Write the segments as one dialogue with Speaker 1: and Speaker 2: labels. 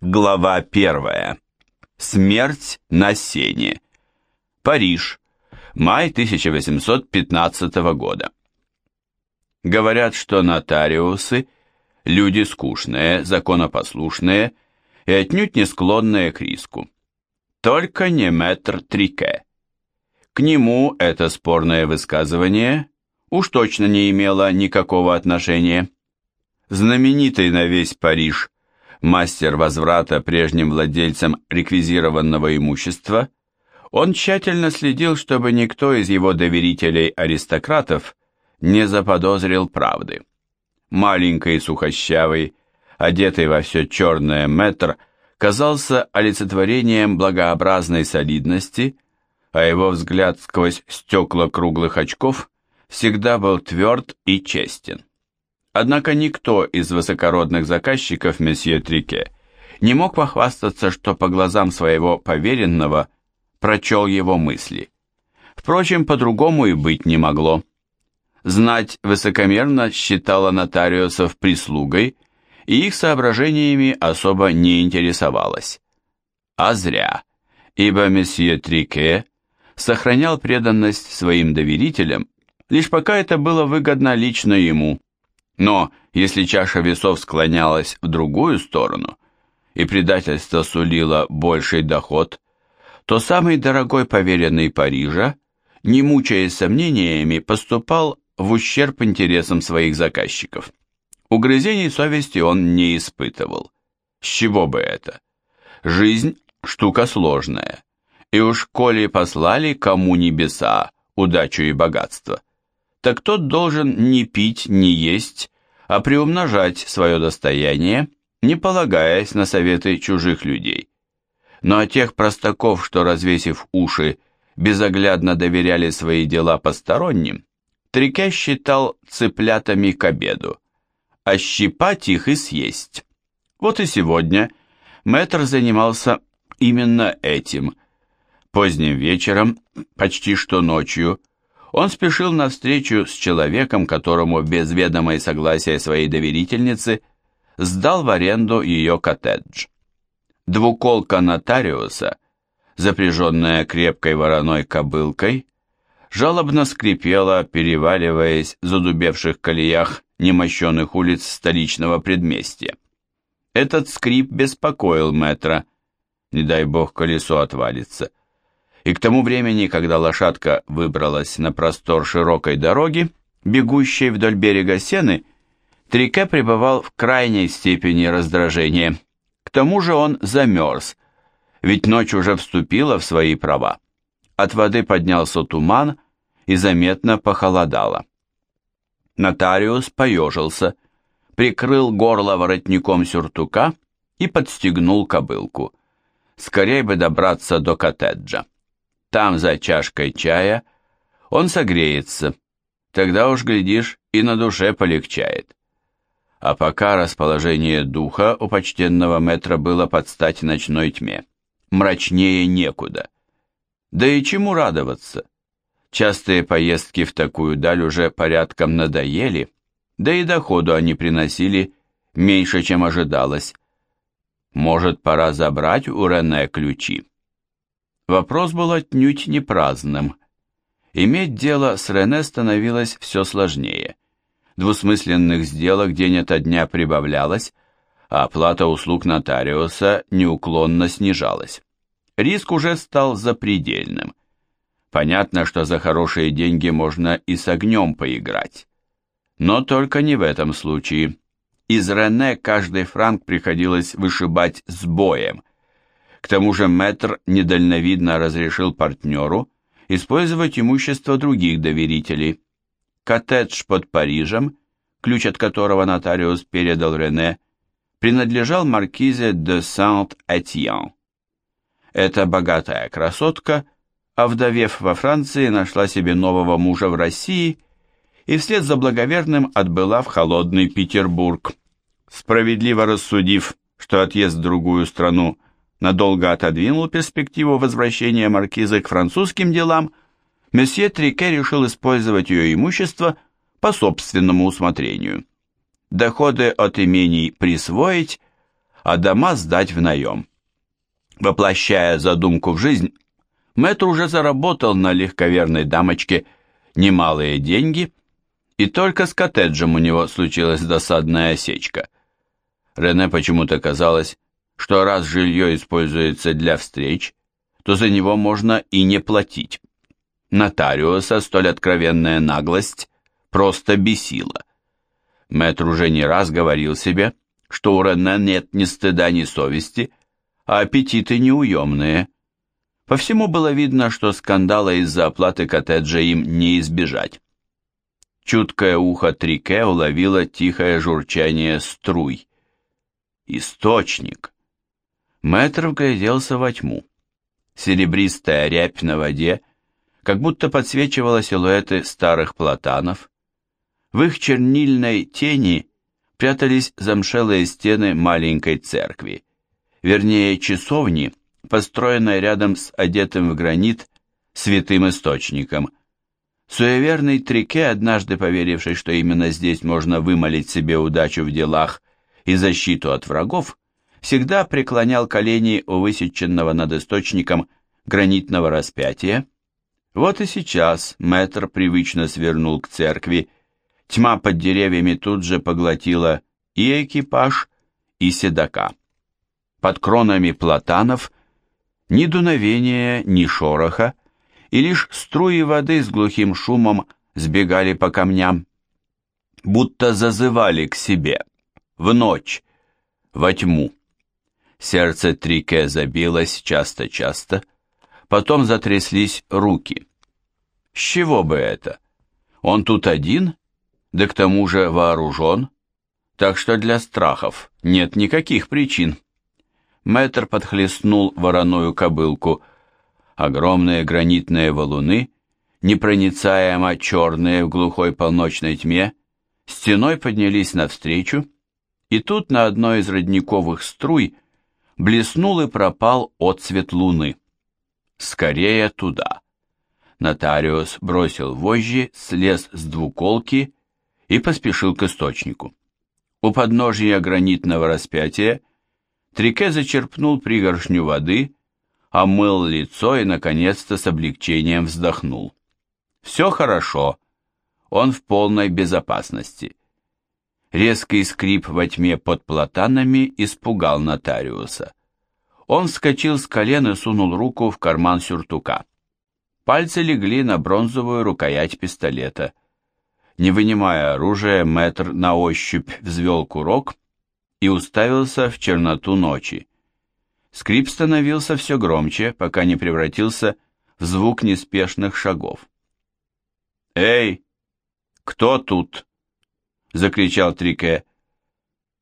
Speaker 1: Глава первая. Смерть на сене. Париж. Май 1815 года. Говорят, что нотариусы – люди скучные, законопослушные и отнюдь не склонные к риску. Только не мэтр Трике. К нему это спорное высказывание уж точно не имело никакого отношения. Знаменитый на весь Париж мастер возврата прежним владельцам реквизированного имущества, он тщательно следил, чтобы никто из его доверителей-аристократов не заподозрил правды. Маленький сухощавый, одетый во все черное метр, казался олицетворением благообразной солидности, а его взгляд сквозь стекла круглых очков всегда был тверд и честен. Однако никто из высокородных заказчиков месье Трике не мог похвастаться, что по глазам своего поверенного прочел его мысли. Впрочем, по-другому и быть не могло. Знать высокомерно считала нотариусов прислугой и их соображениями особо не интересовалась. А зря, ибо месье Трике сохранял преданность своим доверителям, лишь пока это было выгодно лично ему – но если чаша весов склонялась в другую сторону, и предательство сулило больший доход, то самый дорогой поверенный Парижа, не мучаясь сомнениями, поступал в ущерб интересам своих заказчиков. Угрызений совести он не испытывал. С чего бы это? Жизнь – штука сложная, и уж коли послали кому небеса, удачу и богатство – так тот должен не пить, не есть, а приумножать свое достояние, не полагаясь на советы чужих людей. Но о тех простаков, что, развесив уши, безоглядно доверяли свои дела посторонним, Трике считал цыплятами к обеду, а щипать их и съесть. Вот и сегодня мэтр занимался именно этим. Поздним вечером, почти что ночью, он спешил навстречу с человеком, которому без ведома и согласия своей доверительницы сдал в аренду ее коттедж. Двуколка нотариуса, запряженная крепкой вороной кобылкой, жалобно скрипела, переваливаясь в задубевших колеях немощенных улиц столичного предместья. Этот скрип беспокоил мэтра, не дай бог колесо отвалится и к тому времени, когда лошадка выбралась на простор широкой дороги, бегущей вдоль берега Сены, Трике пребывал в крайней степени раздражения. К тому же он замерз, ведь ночь уже вступила в свои права. От воды поднялся туман и заметно похолодало. Нотариус поежился, прикрыл горло воротником сюртука и подстегнул кобылку. Скорей бы добраться до коттеджа. Там, за чашкой чая, он согреется. Тогда уж, глядишь, и на душе полегчает. А пока расположение духа у почтенного метра было под стать ночной тьме. Мрачнее некуда. Да и чему радоваться? Частые поездки в такую даль уже порядком надоели, да и доходу они приносили меньше, чем ожидалось. Может, пора забрать у Рене ключи? Вопрос был отнюдь не праздным. Иметь дело с Рене становилось все сложнее. Двусмысленных сделок день ото дня прибавлялось, а оплата услуг нотариуса неуклонно снижалась. Риск уже стал запредельным. Понятно, что за хорошие деньги можно и с огнем поиграть. Но только не в этом случае. Из Рене каждый франк приходилось вышибать с боем – к тому же мэтр недальновидно разрешил партнеру использовать имущество других доверителей. Коттедж под Парижем, ключ от которого нотариус передал Рене, принадлежал маркизе де Сент-Этьен. Эта богатая красотка, овдовев во Франции, нашла себе нового мужа в России и вслед за благоверным отбыла в холодный Петербург. Справедливо рассудив, что отъезд в другую страну надолго отодвинул перспективу возвращения маркизы к французским делам, месье Трике решил использовать ее имущество по собственному усмотрению. Доходы от имений присвоить, а дома сдать в наем. Воплощая задумку в жизнь, Мэтр уже заработал на легковерной дамочке немалые деньги, и только с коттеджем у него случилась досадная осечка. Рене почему-то казалось, что раз жилье используется для встреч, то за него можно и не платить. Нотариуса столь откровенная наглость просто бесила. Мэтр уже не раз говорил себе, что у Рене нет ни стыда, ни совести, а аппетиты неуемные. По всему было видно, что скандала из-за оплаты коттеджа им не избежать. Чуткое ухо Трике уловило тихое журчание струй. Источник. Мэтр вгляделся во тьму. Серебристая рябь на воде как будто подсвечивала силуэты старых платанов. В их чернильной тени прятались замшелые стены маленькой церкви, вернее часовни, построенной рядом с одетым в гранит святым источником. Суеверный Трике, однажды поверивший, что именно здесь можно вымолить себе удачу в делах и защиту от врагов, всегда преклонял колени у высеченного над источником гранитного распятия. Вот и сейчас мэтр привычно свернул к церкви, тьма под деревьями тут же поглотила и экипаж, и седока. Под кронами платанов ни дуновения, ни шороха, и лишь струи воды с глухим шумом сбегали по камням, будто зазывали к себе, в ночь, во тьму. Сердце Трике забилось часто-часто, потом затряслись руки. С чего бы это? Он тут один, да к тому же вооружен, так что для страхов нет никаких причин. Мэтр подхлестнул вороную кобылку. Огромные гранитные валуны, непроницаемо черные в глухой полночной тьме, стеной поднялись навстречу, и тут на одной из родниковых струй блеснул и пропал отцвет луны. Скорее туда. Нотариус бросил вожжи, слез с двуколки и поспешил к источнику. У подножия гранитного распятия Трике зачерпнул пригоршню воды, омыл лицо и, наконец-то, с облегчением вздохнул. Все хорошо, он в полной безопасности. Резкий скрип во тьме под платанами испугал нотариуса. Он вскочил с колен и сунул руку в карман сюртука. Пальцы легли на бронзовую рукоять пистолета. Не вынимая оружия, мэтр на ощупь взвел курок и уставился в черноту ночи. Скрип становился все громче, пока не превратился в звук неспешных шагов. «Эй, кто тут?» Закричал Трике.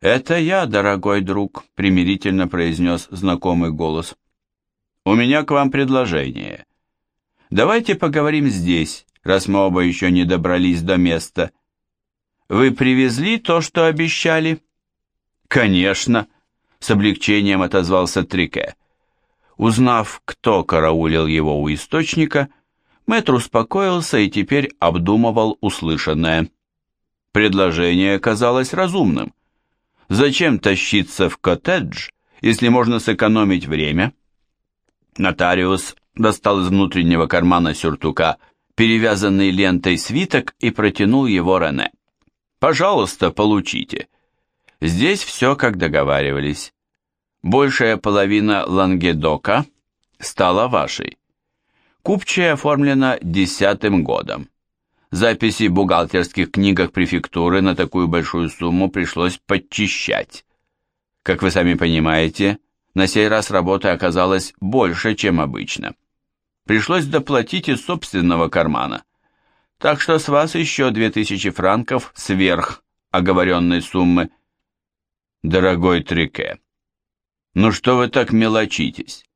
Speaker 1: «Это я, дорогой друг», — примирительно произнес знакомый голос. «У меня к вам предложение. Давайте поговорим здесь, раз мы оба еще не добрались до места. Вы привезли то, что обещали?» «Конечно», — с облегчением отозвался Трике. Узнав, кто караулил его у источника, Мэтр успокоился и теперь обдумывал услышанное. Предложение казалось разумным. Зачем тащиться в коттедж, если можно сэкономить время? Нотариус достал из внутреннего кармана сюртука перевязанный лентой свиток и протянул его Рене. «Пожалуйста, получите. Здесь все, как договаривались. Большая половина Лангедока стала вашей. Купчая оформлена десятым годом. Записи в бухгалтерских книгах префектуры на такую большую сумму пришлось подчищать. Как вы сами понимаете, на сей раз работы оказалось больше, чем обычно. Пришлось доплатить из собственного кармана. Так что с вас еще две тысячи франков сверх оговоренной суммы. Дорогой Трике, ну что вы так мелочитесь?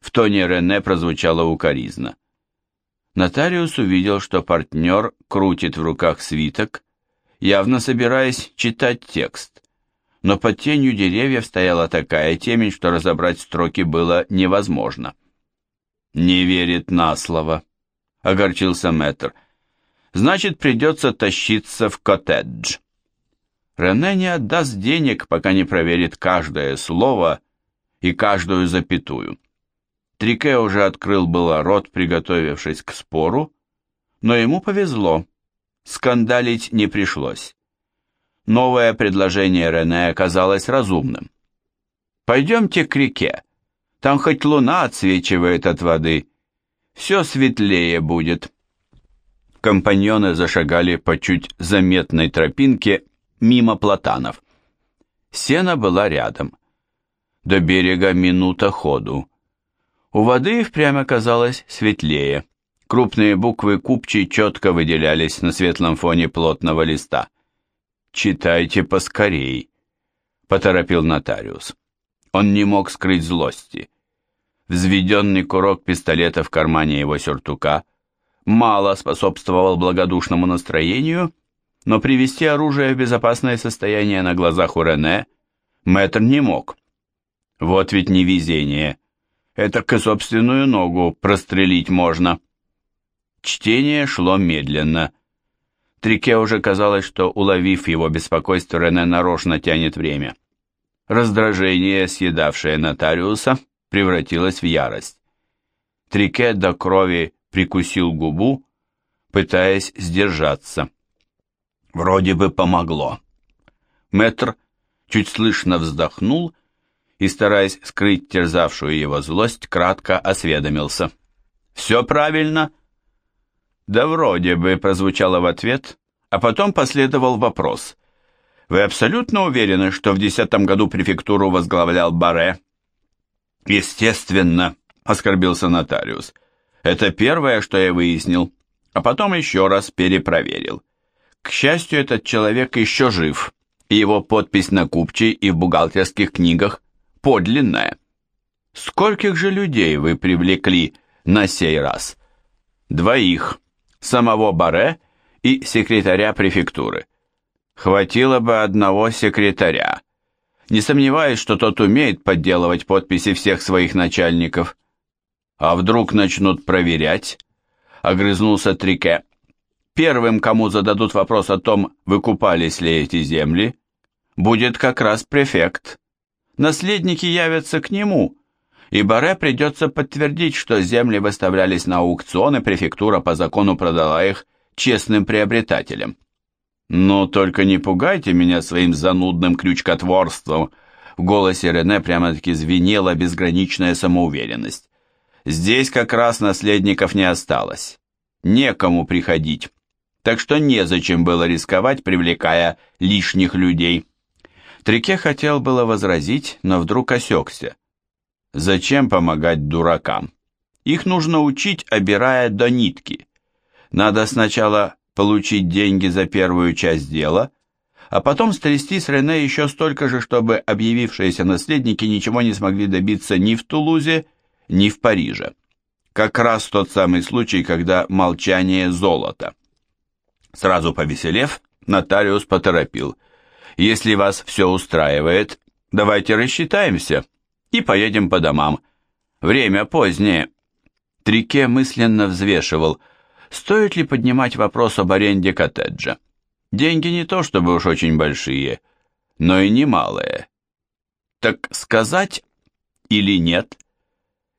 Speaker 1: В тоне Рене прозвучало укоризна. Нотариус увидел, что партнер крутит в руках свиток, явно собираясь читать текст. Но под тенью деревьев стояла такая темень, что разобрать строки было невозможно. «Не верит на слово», — огорчился мэтр. «Значит, придется тащиться в коттедж». Рене не отдаст денег, пока не проверит каждое слово и каждую запятую. Трике уже открыл было рот, приготовившись к спору, но ему повезло, скандалить не пришлось. Новое предложение Рене оказалось разумным. «Пойдемте к реке, там хоть луна отсвечивает от воды, все светлее будет». Компаньоны зашагали по чуть заметной тропинке мимо платанов. Сена была рядом. До берега минута ходу. У воды впрямь оказалось светлее. Крупные буквы купчей четко выделялись на светлом фоне плотного листа. «Читайте поскорей», — поторопил нотариус. Он не мог скрыть злости. Взведенный курок пистолета в кармане его сюртука мало способствовал благодушному настроению, но привести оружие в безопасное состояние на глазах у Рене мэтр не мог. Вот ведь невезение. Это к собственную ногу прострелить можно. Чтение шло медленно. Трике уже казалось, что, уловив его беспокойство, Рене нарочно тянет время. Раздражение, съедавшее нотариуса, превратилось в ярость. Трике до крови прикусил губу, пытаясь сдержаться. Вроде бы помогло. Мэтр чуть слышно вздохнул и, стараясь скрыть терзавшую его злость, кратко осведомился. «Все правильно?» «Да вроде бы», — прозвучало в ответ, а потом последовал вопрос. «Вы абсолютно уверены, что в десятом году префектуру возглавлял Баре?» «Естественно», — оскорбился нотариус. «Это первое, что я выяснил, а потом еще раз перепроверил. К счастью, этот человек еще жив, и его подпись на купчей и в бухгалтерских книгах подлинная. Скольких же людей вы привлекли на сей раз? Двоих самого Баре и секретаря префектуры. Хватило бы одного секретаря. Не сомневаюсь, что тот умеет подделывать подписи всех своих начальников. А вдруг начнут проверять? Огрызнулся Трике. Первым, кому зададут вопрос о том, выкупались ли эти земли, будет как раз префект. Наследники явятся к нему, и Баре придется подтвердить, что земли выставлялись на аукцион, и префектура по закону продала их честным приобретателям. «Но только не пугайте меня своим занудным крючкотворством», в голосе Рене прямо-таки звенела безграничная самоуверенность. «Здесь как раз наследников не осталось. Некому приходить. Так что незачем было рисковать, привлекая лишних людей». Трике хотел было возразить, но вдруг осекся. Зачем помогать дуракам? Их нужно учить, обирая до нитки. Надо сначала получить деньги за первую часть дела, а потом стрясти с Рене еще столько же, чтобы объявившиеся наследники ничего не смогли добиться ни в Тулузе, ни в Париже. Как раз тот самый случай, когда молчание золото. Сразу повеселев, нотариус поторопил. «Если вас все устраивает, давайте рассчитаемся» и поедем по домам. Время позднее. Трике мысленно взвешивал, стоит ли поднимать вопрос об аренде коттеджа. Деньги не то чтобы уж очень большие, но и немалые. Так сказать или нет?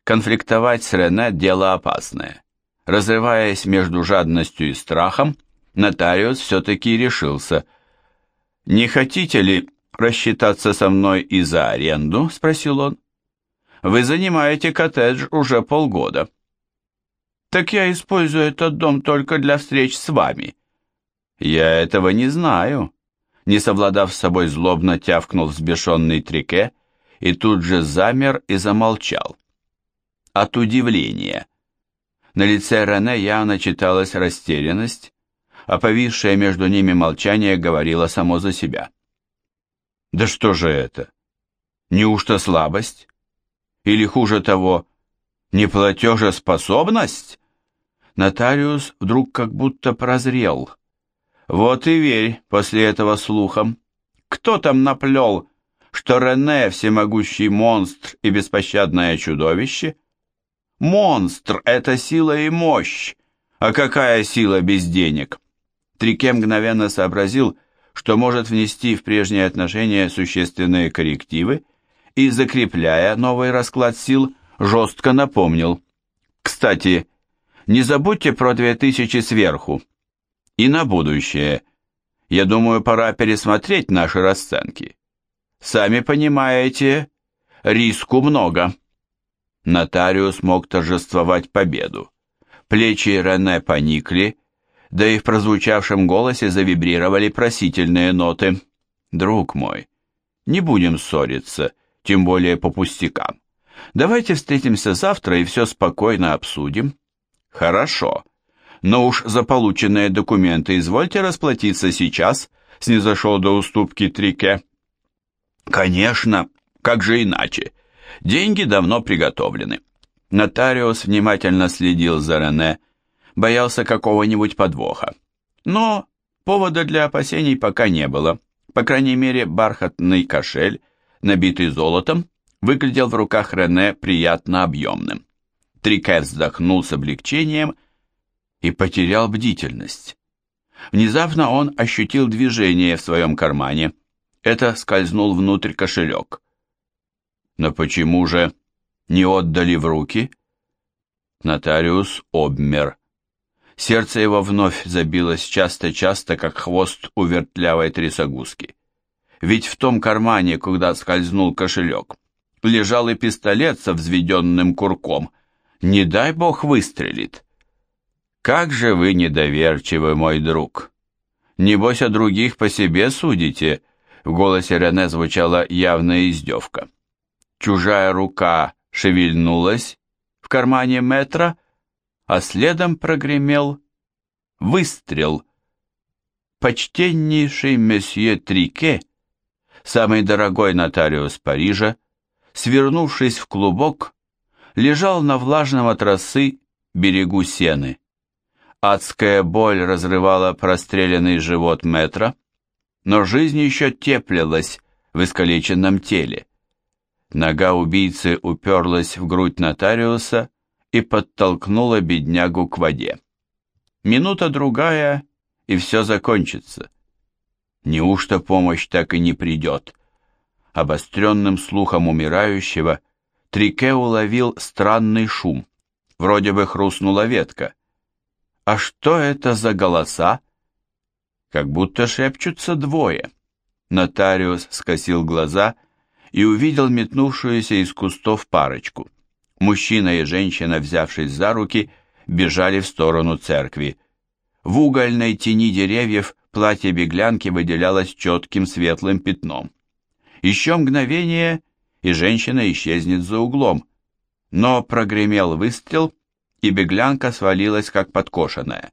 Speaker 1: Конфликтовать с Рене – дело опасное. Разрываясь между жадностью и страхом, нотариус все-таки решился. «Не хотите ли рассчитаться со мной и за аренду?» – спросил он. Вы занимаете коттедж уже полгода. Так я использую этот дом только для встреч с вами. Я этого не знаю. Не совладав с собой, злобно тявкнул взбешенный Трике и тут же замер и замолчал. От удивления. На лице Рене явно читалась растерянность, а повисшее между ними молчание говорило само за себя. «Да что же это? Неужто слабость? Или хуже того, неплатежеспособность? Нотариус вдруг как будто прозрел. Вот и верь после этого слухам. Кто там наплел, что Рене всемогущий монстр и беспощадное чудовище? Монстр — это сила и мощь. А какая сила без денег? Трике мгновенно сообразил, что может внести в прежние отношения существенные коррективы и, закрепляя новый расклад сил, жестко напомнил. Кстати, не забудьте про две тысячи сверху. И на будущее. Я думаю, пора пересмотреть наши расценки. Сами понимаете, риску много. Нотариус мог торжествовать победу. Плечи Рене поникли, да и в прозвучавшем голосе завибрировали просительные ноты. «Друг мой, не будем ссориться, тем более по пустякам. Давайте встретимся завтра и все спокойно обсудим». «Хорошо. Но уж за полученные документы извольте расплатиться сейчас», снизошел до уступки Трике. «Конечно, как же иначе? Деньги давно приготовлены». Нотариус внимательно следил за Рене, боялся какого-нибудь подвоха. Но повода для опасений пока не было. По крайней мере, бархатный кошель, набитый золотом, выглядел в руках Рене приятно объемным. Трике вздохнул с облегчением и потерял бдительность. Внезапно он ощутил движение в своем кармане. Это скользнул внутрь кошелек. Но почему же не отдали в руки? Нотариус обмер. Сердце его вновь забилось часто-часто, как хвост у вертлявой трясогузки. Ведь в том кармане, куда скользнул кошелек, лежал и пистолет со взведенным курком. Не дай бог выстрелит. Как же вы недоверчивы, мой друг. Небось, о других по себе судите. В голосе Рене звучала явная издевка. Чужая рука шевельнулась в кармане метра, а следом прогремел выстрел. Почтеннейший месье Трике, самый дорогой нотариус Парижа, свернувшись в клубок, лежал на влажном от росы берегу сены. Адская боль разрывала простреленный живот метра, но жизнь еще теплилась в искалеченном теле. Нога убийцы уперлась в грудь нотариуса и подтолкнула беднягу к воде. Минута-другая, и все закончится. Неужто помощь так и не придет? Обостренным слухом умирающего Трике уловил странный шум. Вроде бы хрустнула ветка. А что это за голоса? Как будто шепчутся двое. Нотариус скосил глаза и увидел метнувшуюся из кустов парочку. Мужчина и женщина, взявшись за руки, бежали в сторону церкви. В угольной тени деревьев платье беглянки выделялось четким светлым пятном. Еще мгновение, и женщина исчезнет за углом. Но прогремел выстрел, и беглянка свалилась как подкошенная.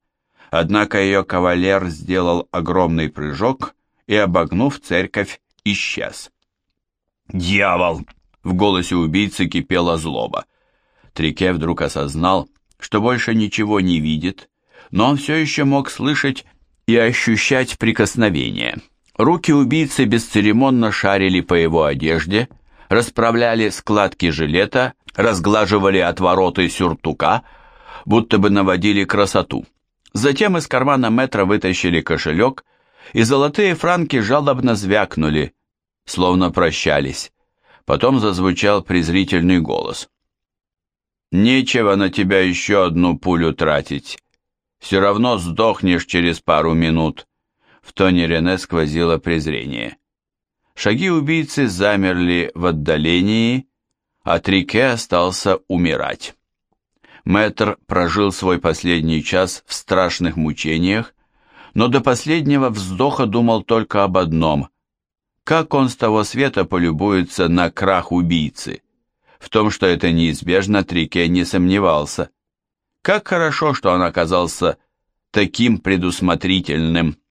Speaker 1: Однако ее кавалер сделал огромный прыжок и, обогнув церковь, исчез. «Дьявол!» — в голосе убийцы кипела злоба. Трике вдруг осознал, что больше ничего не видит, но он все еще мог слышать и ощущать прикосновение. Руки убийцы бесцеремонно шарили по его одежде, расправляли складки жилета, разглаживали отвороты сюртука, будто бы наводили красоту. Затем из кармана метра вытащили кошелек, и золотые франки жалобно звякнули, словно прощались. Потом зазвучал презрительный голос. Нечего на тебя еще одну пулю тратить. Все равно сдохнешь через пару минут. В тоне Рене сквозило презрение. Шаги убийцы замерли в отдалении, а Трике остался умирать. Мэтр прожил свой последний час в страшных мучениях, но до последнего вздоха думал только об одном – как он с того света полюбуется на крах убийцы – в том, что это неизбежно, Трике не сомневался. Как хорошо, что он оказался таким предусмотрительным.